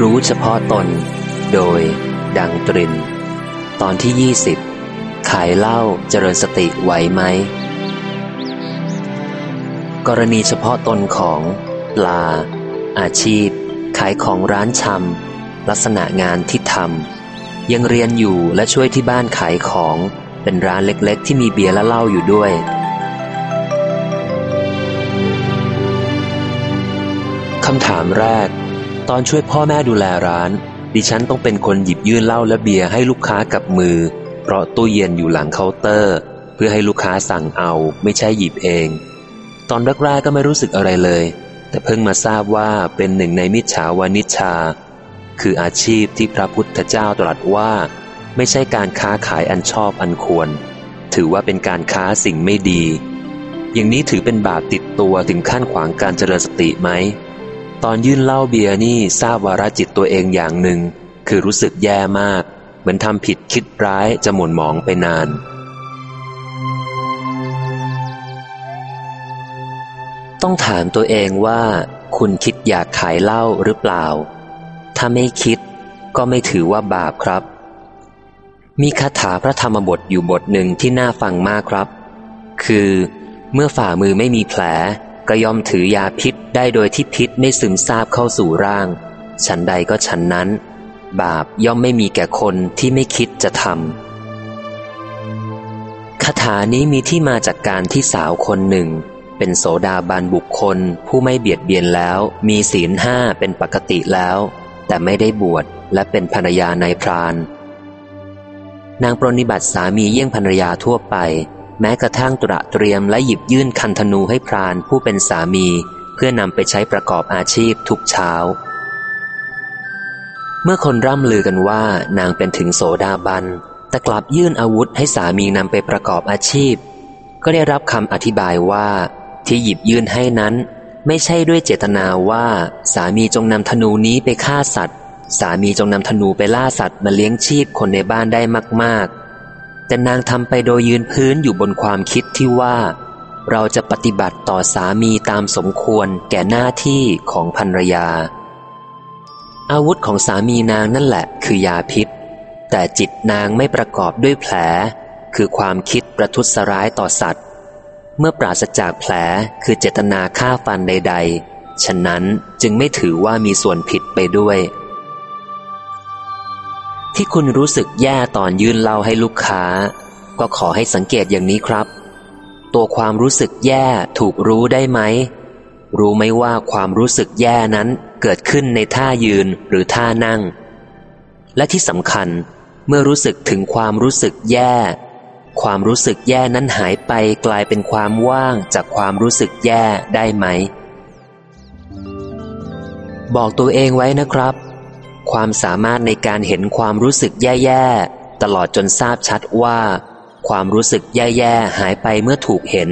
รู้เฉพาะตน โดย ดังตริน ตอนที่ยี่สิบขายเหล้าเจริญสติไหวไหม กรณีเฉพาะตนของปลา อาชีพ ขายของร้านชำลักษณะงานที่ทำยังเรียนอยู่และช่วยที่บ้านขายของ เป็นร้านเล็กๆ ที่มีเบียร์และเหล้าอยู่ด้วยคำถามแรก ตอนช่วยพ่อแม่ดูแลร้าน ดิฉันต้องเป็นคนหยิบยื่นเหล้าและเบียร์ให้ลูกค้ากับมือ เพราะตู้เย็นอยู่หลังเคาน์เตอร์ เพื่อให้ลูกค้าสั่งเอาไม่ใช่หยิบเอง ตอนแรกๆก็ไม่รู้สึกอะไรเลย แต่เพิ่งมาทราบว่าเป็นหนึ่งในมิจฉาวานิชชาคืออาชีพที่พระพุทธเจ้าตรัสว่า ไม่ใช่การค้าขายอันชอบอันควร ถือว่าเป็นการค้าสิ่งไม่ดี อย่างนี้ถือเป็นบาปติดตัวถึงขั้นขวางการเจริญสติไหม ตอนยื่นเหล้าเบียร์นี่ทราบวาระจิตตัวเองอย่างหนึ่ง คือรู้สึกแย่มาก เหมือนทำผิดคิดร้ายจะหม่นหมองไปนาน ต้องถามตัวเองว่า คุณคิดอยากขายเหล้าหรือเปล่า ถ้าไม่คิดก็ไม่ถือว่าบาปครับ มีคาถาพระธรรมบทอยู่บทหนึ่งที่น่าฟังมากครับ คือ เมื่อฝ่ามือไม่มีแผลก็ย่อมถือยาพิษ ได้โดยที่พิษไม่ซึมซาบเข้าสู่ร่าง ฉันใดก็ฉันนั้น บาปย่อมไม่มีแก่คนที่ไม่คิดจะทำคาถานี้มีที่มาจากการที่สาวคนหนึ่ง เป็นโสดาบันบุคคล ผู้ไม่เบียดเบียนแล้ว มีศีลห้าเป็นปกติแล้ว แต่ไม่ได้บวชและเป็นภรรยานายพรานนางปรนิบัติสามีเยี่ยงภรรยาทั่วไป แม้กระทั่งตระเตรียมและหยิบยื่นคันธนูให้พรานผู้เป็นสามี เพื่อนำไปใช้ประกอบอาชีพทุกเช้า เมื่อคนร่ำลือกันว่านางเป็นถึงโสดาบัน แต่กลับยื่นอาวุธให้สามีนำไปประกอบอาชีพ ก็ได้รับคำอธิบายว่า ที่หยิบยื่นให้นั้น ไม่ใช่ด้วยเจตนาว่าสามีจงนำธนูนี้ไปฆ่าสัตว์ สามีจงนำธนูไปล่าสัตว์มาเลี้ยงชีพคนในบ้านได้มาก ๆ แต่นางทำไปโดยยืนพื้นอยู่บนความคิดที่ว่า เราจะปฏิบัติต่อสามีตามสมควรแก่หน้าที่ของภรรยา อาวุธของสามีนางนั่นแหละคือยาพิษ แต่จิตนางไม่ประกอบด้วยแผล คือความคิดประทุษร้ายต่อสัตว์ เมื่อปราศจากแผลคือเจตนาฆ่าฟันใด ๆ ฉะนั้นจึงไม่ถือว่ามีส่วนผิดไปด้วย ที่คุณรู้สึกแย่ตอนยื่นเล้าให้ลูกค้า ก็ขอให้สังเกตอย่างนี้ครับ ตัวความรู้สึกแย่ถูกรู้ได้ไหม รู้ไหมว่าความรู้สึกแย่นั้นเกิดขึ้นในท่ายืนหรือท่านั่ง และที่สำคัญเมื่อรู้สึกถึงความรู้สึกแย่ ความรู้สึกแย่นั้นหายไปกลายเป็นความว่างจากความรู้สึกแย่ได้ไหม บอกตัวเองไว้นะครับ ความสามารถในการเห็นความรู้สึกแย่ๆตลอดจนทราบชัดว่า ความรู้สึกแย่ๆหายไปเมื่อถูกเห็น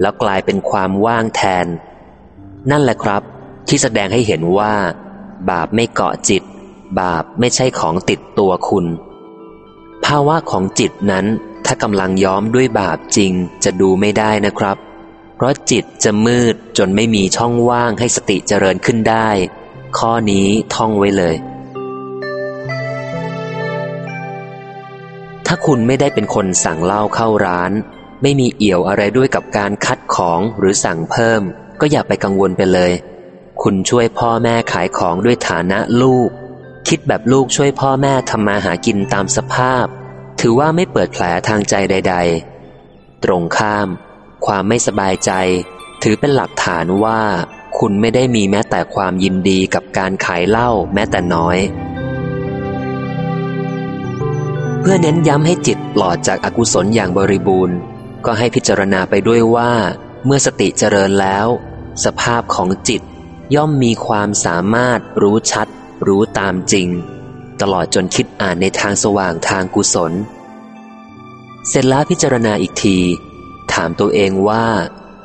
แล้วกลายเป็นความว่างแทน นั่นแหละครับ ที่แสดงให้เห็นว่า บาปไม่เกาะจิต บาปไม่ใช่ของติดตัวคุณ ภาวะของจิตนั้นถ้ากำลังย้อมด้วยบาปจริงจะดูไม่ได้นะครับ เพราะจิตจะมืดจนไม่มีช่องว่างให้สติเจริญขึ้นได้ ข้อนี้ท่องไว้เลย ถ้าคุณไม่ได้เป็นคนสั่งเหล้าเข้าร้าน ไม่มีเอี่ยวอะไรด้วยกับการคัดของหรือสั่งเพิ่ม ก็อย่าไปกังวลไปเลย คุณช่วยพ่อแม่ขายของด้วยฐานะลูก คิดแบบลูกช่วยพ่อแม่ทำมาหากินตามสภาพ ถือว่าไม่เปิดแผลทางใจใด ๆ ตรงข้าม ความไม่สบายใจ ถือเป็นหลักฐานว่า คุณไม่ได้มีแม้แต่ความยินดีกับการขายเหล้าแม้แต่น้อย เพื่อเน้นย้ำให้จิตปลอดจากอากุศลอย่างบริบูรณ์ ก็ให้พิจารณาไปด้วยว่า เมื่อสติเจริญแล้ว สภาพของจิตย่อมมีความสามารถรู้ชัด รู้ตามจริง ตลอดจนคิดอ่านในทางสว่างทางกุศล เสร็จแล้วพิจารณาอีกที ถามตัวเองว่า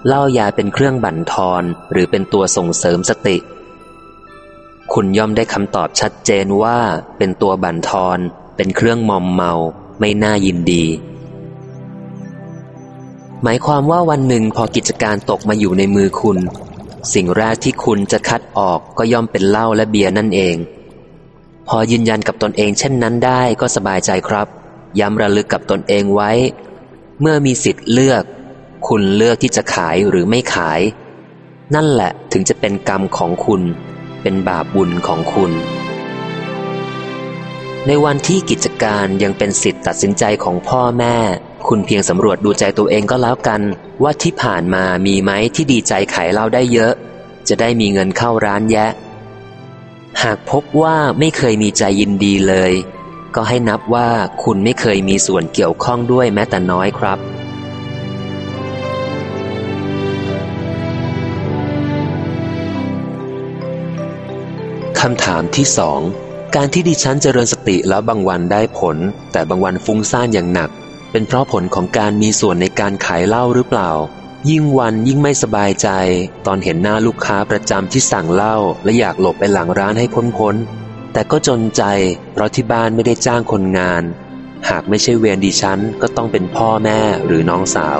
เล้ายาเป็นเครื่องบั่นทอนหรือเป็นตัวส่งเสริมสติ คุณย่อมได้คำตอบชัดเจนว่าเป็นตัวบั่นทอน เป็นเครื่องมอมเมาไม่น่ายินดี หมายความว่าวันหนึ่งพอกิจการตกมาอยู่ในมือคุณ สิ่งแรกที่คุณจะคัดออกก็ย่อมเป็นเหล้าและเบียร์นั่นเอง พอยืนยันกับตนเองเช่นนั้นได้ก็สบายใจครับ ย้ำระลึกกับตนเองไว้ เมื่อมีสิทธิ์เลือก คุณเลือกที่จะขายหรือไม่ขาย นั่นแหละถึงจะเป็นกรรมของคุณ เป็นบาปบุญของคุณ ในวันที่กิจการยังเป็นสิทธิ์ตัดสินใจของพ่อแม่ คุณเพียงสำรวจดูใจตัวเองก็แล้วกัน ว่าที่ผ่านมามีไหมที่ดีใจขายเหล้าได้เยอะ จะได้มีเงินเข้าร้านแยะ หากพบว่าไม่เคยมีใจยินดีเลย ก็ให้นับว่าคุณไม่เคยมีส่วนเกี่ยวข้องด้วยแม้แต่น้อยครับคำถามที่สอง การที่ดิฉันเจริญสติแล้วบางวันได้ผล แต่บางวันฟุ้งซ่านอย่างหนัก เป็นเพราะผลของการมีส่วนในการขายเหล้าหรือเปล่า ยิ่งวันยิ่งไม่สบายใจ ตอนเห็นหน้าลูกค้าประจำที่สั่งเหล้าและอยากหลบไปหลังร้านให้พ้นพ้นแต่ก็จนใจ เพราะที่บ้านไม่ได้จ้างคนงาน หากไม่ใช่เวรดิฉันก็ต้องเป็นพ่อแม่หรือน้องสาว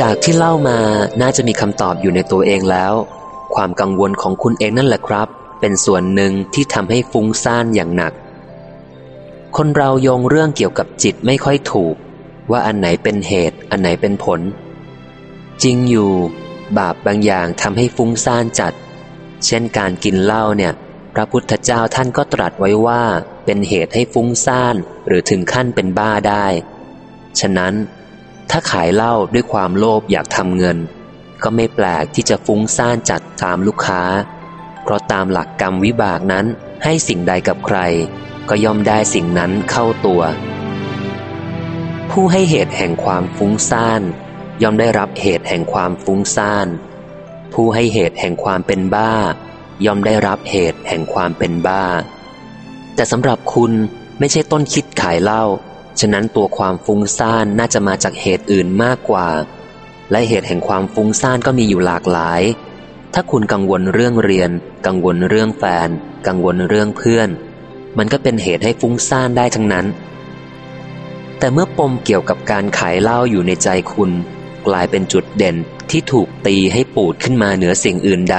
จากที่เล่ามาน่าจะมีคำตอบอยู่ในตัวเองแล้ว ความกังวลของคุณเองนั่นแหละครับ เป็นส่วนหนึ่งที่ทำให้ฟุ้งซ่านอย่างหนัก คนเราโยงเรื่องเกี่ยวกับจิตไม่ค่อยถูก ว่าอันไหนเป็นเหตุ อันไหนเป็นผล จริงอยู่ บาปบางอย่างทำให้ฟุ้งซ่านจัด เช่นการกินเหล้าเนี่ย พระพุทธเจ้าท่านก็ตรัสไว้ว่า เป็นเหตุให้ฟุ้งซ่านหรือถึงขั้นเป็นบ้าได้ ฉะนั้น ถ้าขายเหล้าด้วยความโลภอยากทำเงิน ก็ไม่แปลกที่จะฟุ้งซ่านจัดตามลูกค้า เพราะตามหลักกรรมวิบากนั้นให้สิ่งใดกับใคร ก็ย่อมได้สิ่งนั้นเข้าตัว ผู้ให้เหตุแห่งความฟุ้งซ่านย่อมได้รับเหตุแห่งความฟุ้งซ่าน ผู้ให้เหตุแห่งความเป็นบ้า ย่อมได้รับเหตุแห่งความเป็นบ้า แต่สำหรับคุณไม่ใช่ต้นคิดขายเหล้า ฉะนั้นตัวความฟุ้งซ่านน่าจะมาจากเหตุอื่นมากกว่า และเหตุแห่งความฟุ้งซ่านก็มีอยู่หลากหลาย ถ้าคุณกังวลเรื่องเรียน กังวลเรื่องแฟน กังวลเรื่องเพื่อน มันก็เป็นเหตุให้ฟุ้งซ่านได้ทั้งนั้น แต่เมื่อปมเกี่ยวกับการขายเหล้าอยู่ในใจคุณ กลายเป็นจุดเด่นที่ถูกตีให้ปูดขึ้นมาเหนือสิ่งอื่นใด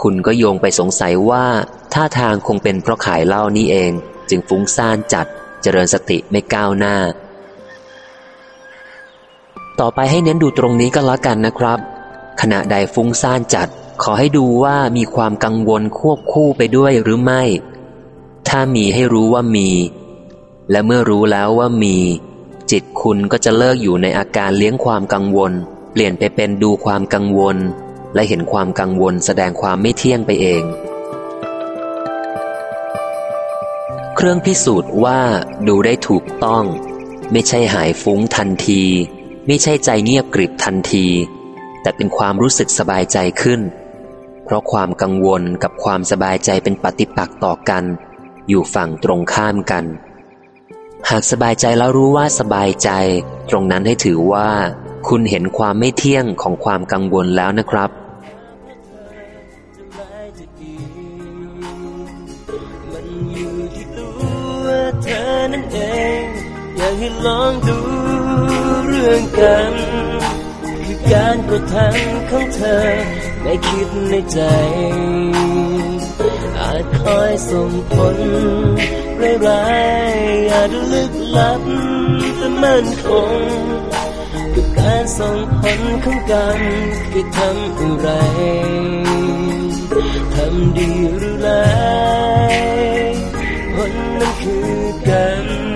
คุณก็โยงไปสงสัยว่าท่าทางคงเป็นเพราะขายเหล้านี่เอง จึงฟุ้งซ่านจัด เจริญสติไม่ก้าวหน้า ต่อไปให้เน้นดูตรงนี้ก็แล้วกันนะครับ ขณะใดฟุ้งซ่านจัด ขอให้ดูว่ามีความกังวลควบคู่ไปด้วยหรือไม่ ถ้ามีให้รู้ว่ามี และเมื่อรู้แล้วว่ามี จิตคุณก็จะเลิกอยู่ในอาการเลี้ยงความกังวล เปลี่ยนไปเป็นดูความกังวล และเห็นความกังวลแสดงความไม่เที่ยงไปเอง เครื่องพิสูจน์ว่าดูได้ถูกต้อง ไม่ใช่หายฟุ้งทันที ไม่ใช่ใจเงียบกริบทันที แต่เป็นความรู้สึกสบายใจขึ้น เพราะความกังวลกับความสบายใจเป็นปฏิปักษ์ต่อกัน อยู่ฝั่งตรงข้ามกัน หากสบายใจแล้วรู้ว่าสบายใจ ตรงนั้นให้ถือว่า คุณเห็นความไม่เที่ยงของความกังวลแล้วนะครับ ลองดูเรื่องกัน คือการกระทำของเธอไม่คิดในใจ อาจคอยส่งผลร้ายๆอาจลึกลับแต่มั่นคงกับการส่งผลของกันคือทำอะไรทำดีหรือร้ายผลนั้นคือกัน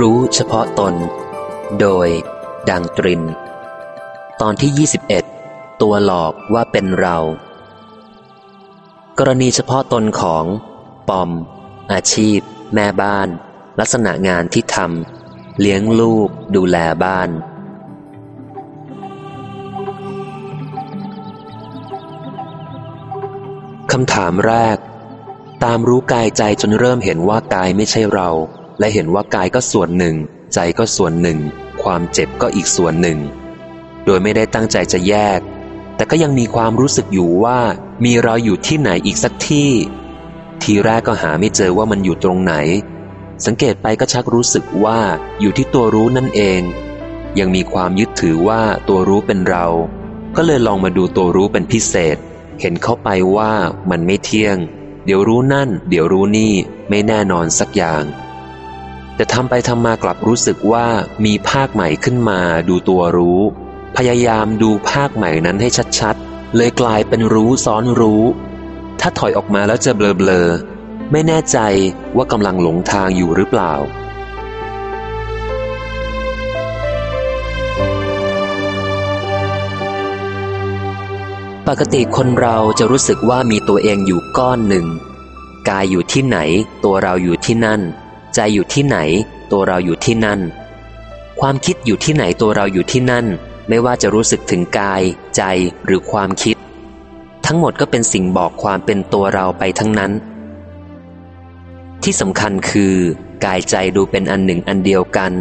รู้เฉพาะตน โดย ดังตริน ตอนที่ 21 ตัวหลอกว่าเป็นเรา กรณีเฉพาะตนของ ปอม อาชีพ แม่บ้าน ลักษณะงานที่ทำเลี้ยงลูก ดูแลบ้านคำถามแรก ตามรู้กายใจจนเริ่มเห็นว่ากายไม่ใช่เรา และเห็นว่ากายก็ส่วนหนึ่ง ใจก็ส่วนหนึ่ง ความเจ็บก็อีกส่วนหนึ่ง โดยไม่ได้ตั้งใจจะแยก แต่ก็ยังมีความรู้สึกอยู่ว่ามีเราอยู่ที่ไหนอีกสักที่ ทีแรกก็หาไม่เจอว่ามันอยู่ตรงไหน สังเกตไปก็ชักรู้สึกว่าอยู่ที่ตัวรู้นั่นเอง ยังมีความยึดถือว่าตัวรู้เป็นเรา ก็เลยลองมาดูตัวรู้เป็นพิเศษ เห็นเข้าไปว่ามันไม่เที่ยง เดี๋ยวรู้นั่น เดี๋ยวรู้นี่ไม่แน่นอนสักอย่าง แต่ทำไปทำมากลับรู้สึกว่ามีภาคใหม่ขึ้นมาดูตัวรู้ พยายามดูภาคใหม่นั้นให้ชัดๆ เลยกลายเป็นรู้ซ้อนรู้ ถ้าถอยออกมาแล้วจะเบลอๆ ไม่แน่ใจว่ากำลังหลงทางอยู่หรือเปล่าปกติคนเราจะรู้สึกว่ามีตัวเองอยู่ก้อนหนึ่ง กายอยู่ที่ไหน ตัวเราอยู่ที่นั่น ใจอยู่ที่ไหน ตัวเราอยู่ที่นั่น ความคิดอยู่ที่ไหนตัวเราอยู่ที่นั่น ไม่ว่าจะรู้สึกถึงกาย ใจหรือความคิด ทั้งหมดก็เป็นสิ่งบอกความเป็นตัวเราไปทั้งนั้น ที่สำคัญคือ กายใจดูเป็นอันหนึ่งอันเดียวกัน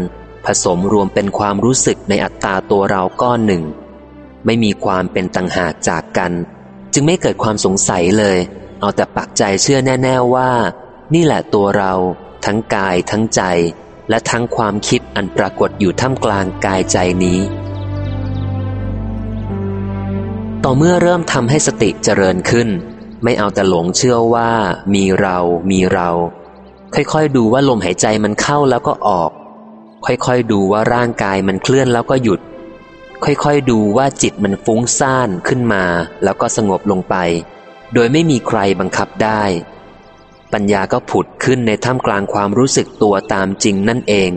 ผสมรวมเป็นความรู้สึกในอัตตาตัวเราก้อนหนึ่ง ไม่มีความเป็นต่างหากจากกัน จึงไม่เกิดความสงสัยเลย เอาแต่ปักใจเชื่อแน่ ๆว่า นี่แหละตัวเรา ทั้งกายทั้งใจ และทั้งความคิดอันปรากฏอยู่ท่ามกลางกายใจนี้ ต่อเมื่อเริ่มทำให้สติเจริญขึ้น ไม่เอาแต่หลงเชื่อว่า มีเรา มีเรา ค่อยๆดูว่าลมหายใจมันเข้าแล้วก็ออก ค่อยๆดูว่าร่างกายมันเคลื่อนแล้วก็หยุด ค่อยๆดูว่าจิตมันฟุ้งซ่านขึ้นมา แล้วก็สงบลงไป โดยไม่มีใครบังคับได้ ปัญญาก็ผุดขึ้นในท่ามกลางความรู้สึกตัวตามจริงนั่นเอง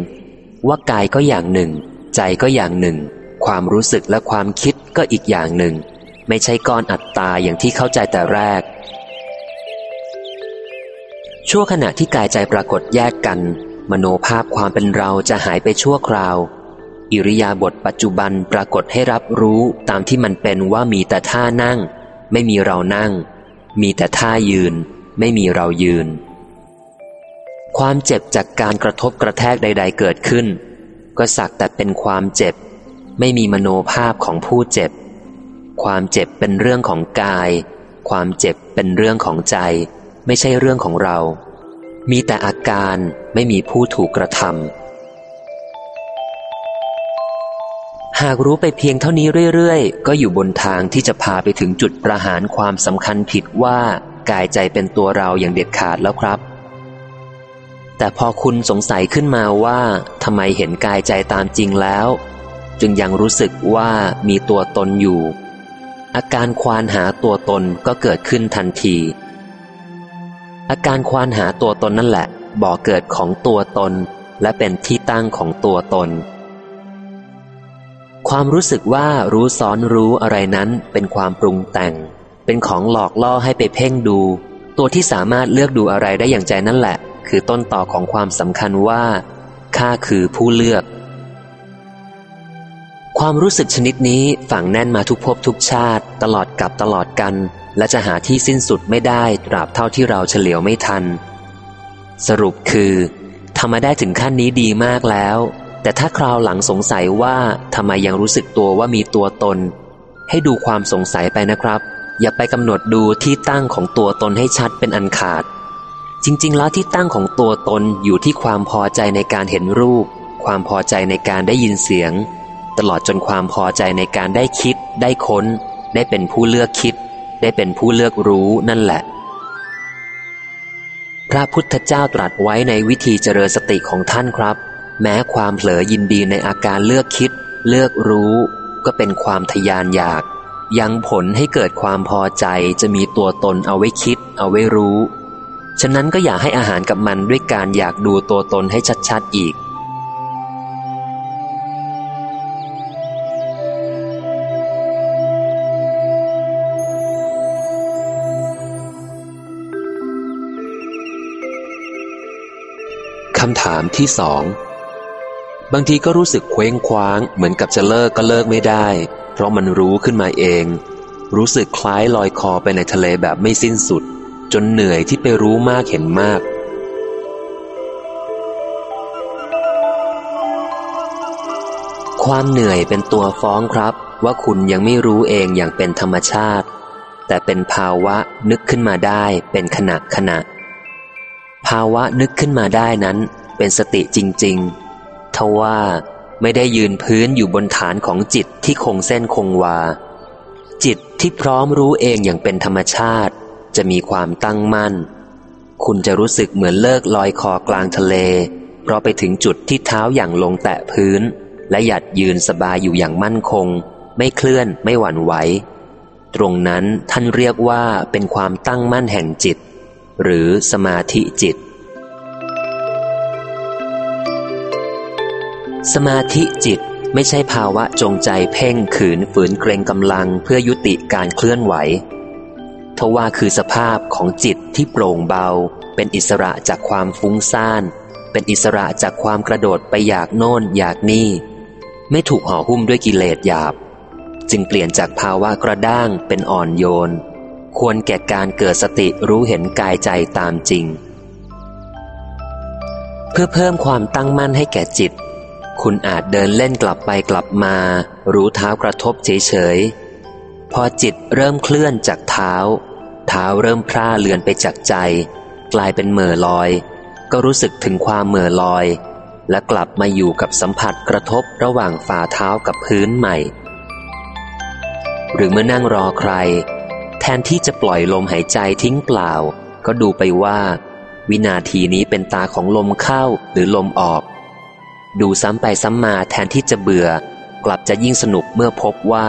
ว่ากายก็อย่างหนึ่ง ใจก็อย่างหนึ่ง ความรู้สึกและความคิดก็อีกอย่างหนึ่ง ไม่ใช่ก้อนอัตตาอย่างที่เข้าใจแต่แรก ชั่วขณะที่กายใจปรากฏแยกกัน มโนภาพความเป็นเราจะหายไปชั่วคราว อิริยาบถปัจจุบันปรากฏให้รับรู้ตามที่มันเป็นว่ามีแต่ท่านั่ง ไม่มีเรานั่ง มีแต่ท่ายืน ไม่มีเรายืน ความเจ็บจากการกระทบกระแทกใด ๆ เกิดขึ้น ก็สักแต่เป็นความเจ็บ ไม่มีมโนภาพของผู้เจ็บ ความเจ็บเป็นเรื่องของกาย ความเจ็บเป็นเรื่องของใจ ไม่ใช่เรื่องของเรา มีแต่อาการไม่มีผู้ถูกกระทำหากรู้ไปเพียงเท่านี้เรื่อย ๆ ก็อยู่บนทางที่จะพาไปถึงจุดประหารความสำคัญผิดว่า กายใจเป็นตัวเราอย่างเด็ดขาดแล้วครับ แต่พอคุณสงสัยขึ้นมาว่าทำไมเห็นกายใจตามจริงแล้ว จึงยังรู้สึกว่ามีตัวตนอยู่ อาการควานหาตัวตนก็เกิดขึ้นทันที อาการควานหาตัวตนนั่นแหละ บ่อเกิดของตัวตนและเป็นที่ตั้งของตัวตน ความรู้สึกว่ารู้ซ้อนรู้อะไรนั้นเป็นความปรุงแต่ง เป็นของหลอกล่อให้ไปเพ่งดู ตัวที่สามารถเลือกดูอะไรได้อย่างใจนั่นแหละ คือต้นต่อของความสำคัญว่าข้าคือผู้เลือก ความรู้สึกชนิดนี้ฝังแน่นมาทุกภพทุกชาติ ตลอดกับตลอดกัน และจะหาที่สิ้นสุดไม่ได้ตราบเท่าที่เราเฉลียวไม่ทัน สรุปคือทำมาได้ถึงขั้นนี้ดีมากแล้ว แต่ถ้าคราวหลังสงสัยว่าทำไมยังรู้สึกตัวว่ามีตัวตน ให้ดูความสงสัยไปนะครับ อย่าไปกำหนดดูที่ตั้งของตัวตนให้ชัดเป็นอันขาด จริง ๆ แล้วที่ตั้งของตัวตนอยู่ที่ความพอใจในการเห็นรูป ความพอใจในการได้ยินเสียง ตลอดจนความพอใจในการได้คิด ได้ค้น ได้เป็นผู้เลือกคิด ได้เป็นผู้เลือกรู้นั่นแหละ พระพุทธเจ้าตรัสไว้ในวิธีเจริญสติของท่านครับ แม้ความเผลอยินดีในอาการเลือกคิด เลือกรู้ ก็เป็นความทยานอยาก ยังผลให้เกิดความพอใจจะมีตัวตนเอาไว้คิด เอาไว้รู้ ฉะนั้นก็อย่าให้อาหารกับมันด้วยการอยากดูตัวตนให้ชัดๆอีก คำถามที่สองบางทีก็รู้สึกเคว้งคว้าง เหมือนกับจะเลิกก็เลิกไม่ได้ ราะมันรู้ขึ้นมาเอง รู้สึกคล้ายลอยคอไปในทะเลแบบไม่สิ้นสุด จนเหนื่อยที่ไปรู้มากเห็นมากความเหนื่อยเป็นตัวฟ้องครับ ว่าคุณยังไม่รู้เองอย่างเป็นธรรมชาติ แต่เป็นภาวะนึกขึ้นมาได้เป็นขณะขณะ ภาวะนึกขึ้นมาได้นั้น เป็นสติจริงๆทว่า ไม่ได้ยืนพื้นอยู่บนฐานของจิตที่คงเส้นคงวา จิตที่พร้อมรู้เองอย่างเป็นธรรมชาติ จะมีความตั้งมั่น คุณจะรู้สึกเหมือนเลิกลอยคอกลางทะเล เพราะไปถึงจุดที่เท้าอย่างลงแตะพื้น และหยัดยืนสบายอยู่อย่างมั่นคง ไม่เคลื่อนไม่หวั่นไหวตรงนั้นท่านเรียกว่าเป็นความตั้งมั่นแห่งจิต หรือสมาธิจิต สมาธิจิตไม่ใช่ภาวะจงใจเพ่งขืนฝืนเกรงกำลังเพื่อยุติการเคลื่อนไหวทว่าคือสภาพของจิตที่โปร่งเบา เป็นอิสระจากความฟุ้งซ่าน เป็นอิสระจากความกระโดดไปอยากโน่นอยากนี่ ไม่ถูกห่อหุ้มด้วยกิเลสหยาบ จึงเปลี่ยนจากภาวะกระด้างเป็นอ่อนโยน ควรแก่การเกิดสติรู้เห็นกายใจตามจริง เพื่อเพิ่มความตั้งมั่นให้แก่จิต คุณอาจเดินเล่นกลับไปกลับมา รู้เท้ากระทบเฉยๆ พอจิตเริ่มเคลื่อนจากเท้า เท้าเริ่มพร่าเลือนไปจากใจ กลายเป็นเหม่อลอย ก็รู้สึกถึงความเหม่อลอย และกลับมาอยู่กับสัมผัสกระทบระหว่างฝ่าเท้ากับพื้นใหม่ หรือเมื่อนั่งรอใคร แทนที่จะปล่อยลมหายใจทิ้งเปล่า ก็ดูไปว่า วินาทีนี้เป็นตาของลมเข้าหรือลมออก ดูซ้ำไปซ้ำมาแทนที่จะเบื่อ กลับจะยิ่งสนุกเมื่อพบว่า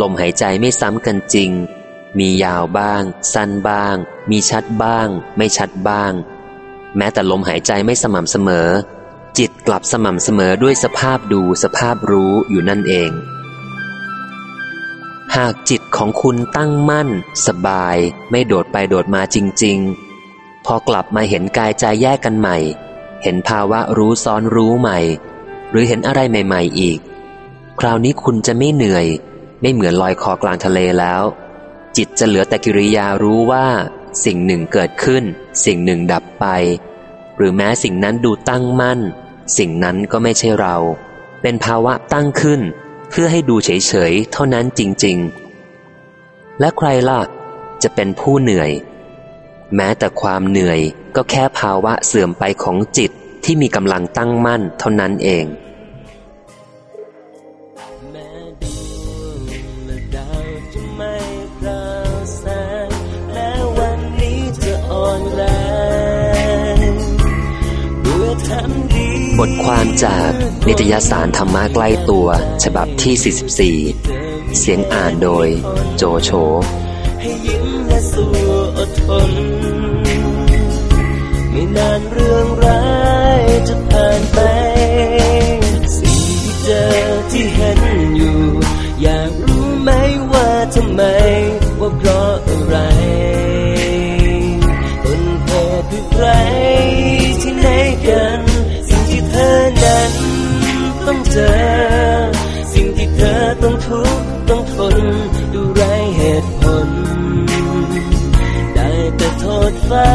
ลมหายใจไม่ซ้ำกันจริง มียาวบ้าง สั้นบ้าง มีชัดบ้าง ไม่ชัดบ้าง แม้แต่ลมหายใจไม่สม่ำเสมอ จิตกลับสม่ำเสมอด้วยสภาพดูสภาพรู้อยู่นั่นเอง หากจิตของคุณตั้งมั่น สบาย ไม่โดดไปโดดมาจริง ๆ พอกลับมาเห็นกายใจแยกกันใหม่ เห็นภาวะรู้ซ้อนรู้ใหม่ หรือเห็นอะไรใหม่ ๆ อีก คราวนี้คุณจะไม่เหนื่อย ไม่เหมือนลอยคอกลางทะเลแล้ว จิตจะเหลือแต่กิริยารู้ว่า สิ่งหนึ่งเกิดขึ้น สิ่งหนึ่งดับไป หรือแม้สิ่งนั้นดูตั้งมั่น สิ่งนั้นก็ไม่ใช่เรา เป็นภาวะตั้งขึ้น เพื่อให้ดูเฉย ๆ เท่านั้นจริง ๆ และใครล่ะจะเป็นผู้เหนื่อย แม้แต่ความเหนื่อยก็แค่ภาวะเสื่อมไปของจิตที่มีกำลังตั้งมั่นเท่านั้นเองบทความจากนิตยสารธรรมะใกล้ตัว ฉบับที่ 44 เสียงอ่านโดยโจโฉให้ยิ้มและสู้อดทน ไม่นานเรื่องร้ายจะผ่านไป สิ่งที่เจอที่เห็นอยู่ อยากรู้ไหมว่าทำไม ว่าเพราะอะไรต้นเหตุคือใครที่ไหนกัน สิ่งที่เธอนั้นต้องเจอ สิ่งที่เธอต้องทุกข์ต้องทนดูไรเหตุผล ได้แต่โทษฟ้า